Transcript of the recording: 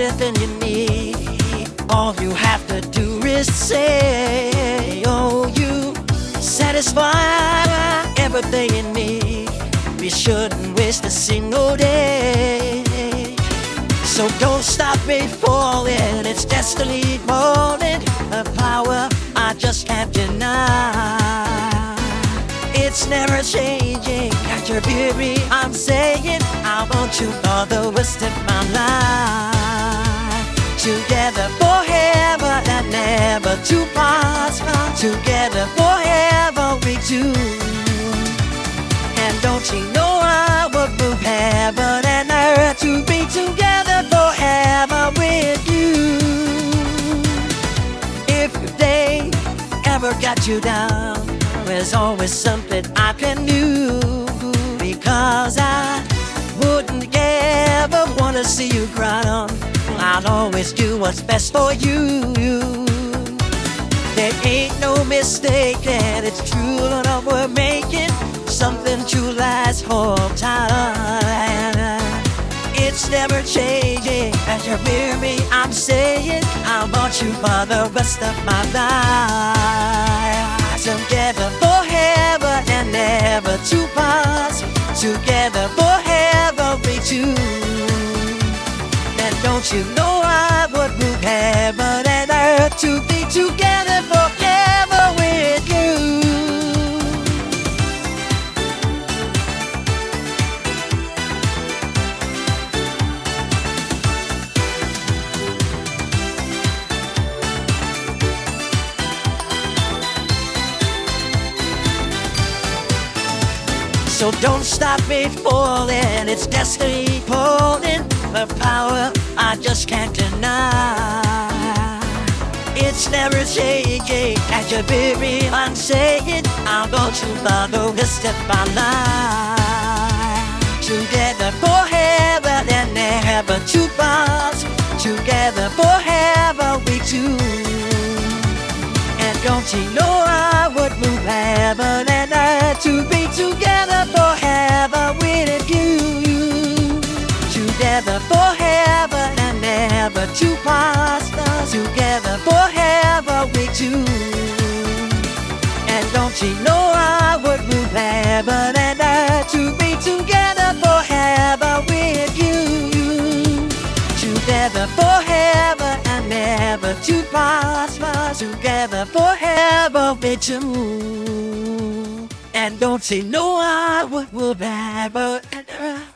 everything you need. All you have to do is say, Oh, you satisfy everything you need. We shouldn't waste a single day. So don't stop me falling, it's destiny calling. A power I just can't deny. It's never changing. Got your beauty, I'm saying I want you for the rest of my life. Never to pass. Together forever we do. And don't you know I would move heaven and earth to be together forever with you. If they ever got you down, there's always something I can do. Because I wouldn't ever wanna see you cry on. I'll always do what's best for you. There ain't no mistake, and it's true that we're making something to last for time. It's never changing. As you hear me, I'm saying I want you for the rest of my life. Together forever and never to pass. Together forever we two. And don't you know to be together forever with you. So don't stop me falling, it's destiny pulling a power I just can't deny. It's never changing, as you bury I'm saying I'm going to follow the step by line. Together forever and never to part. Together forever we two. And don't you know I would move heaven and earth to be together forever with you. Together forever and never to part. Together Don't know I would move heaven and earth to be together forever with you. Together forever and never to prosper. Together forever with you. And don't you know I would move heaven and earth